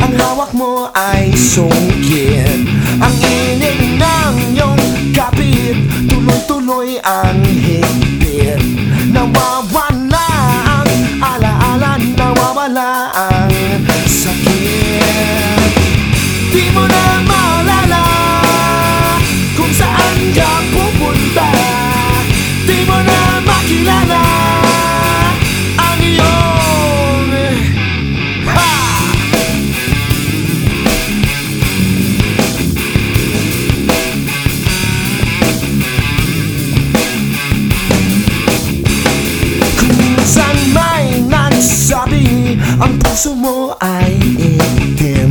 hawak mo ay sungkit Ang ining ng iyong kapit Tuloy-tuloy ang higpit. Nawawala ang alaala Nawawala ang Ang puso mo ay itim.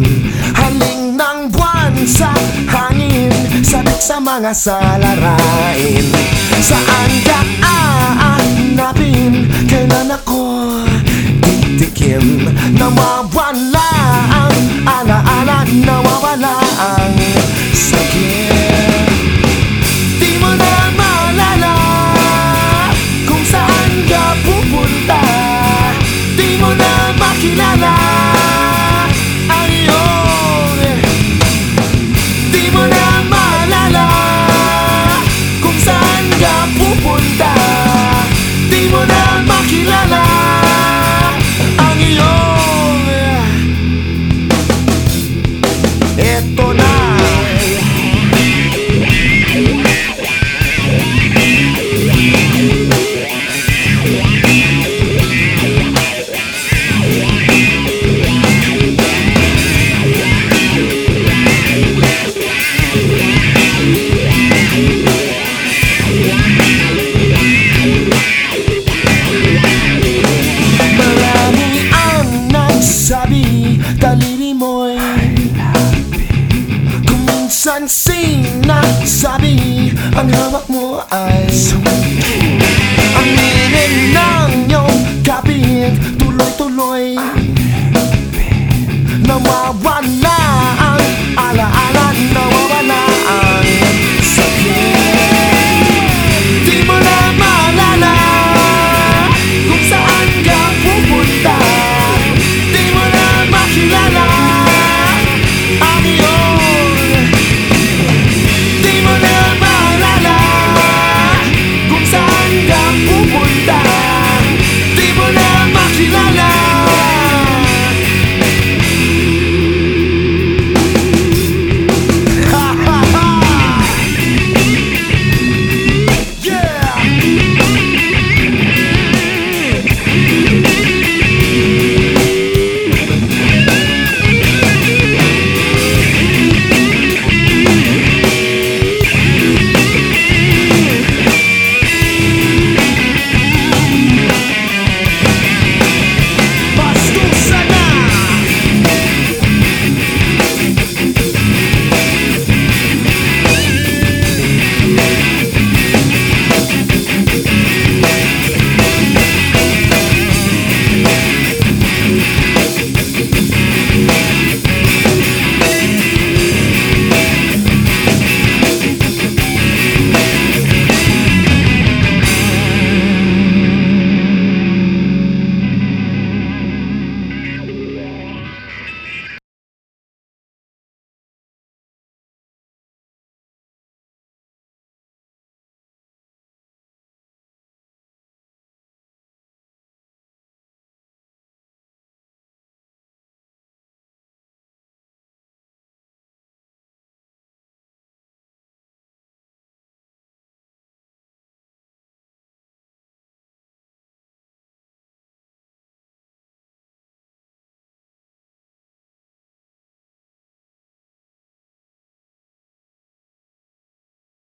Haling ng buwan sa hangin Sabik sa mga salarain. Saan ka aanapin Kailan ako titikim Nawawala ang alaala Nawawala ang Daliri mo nagsabi Ang hawak mo ay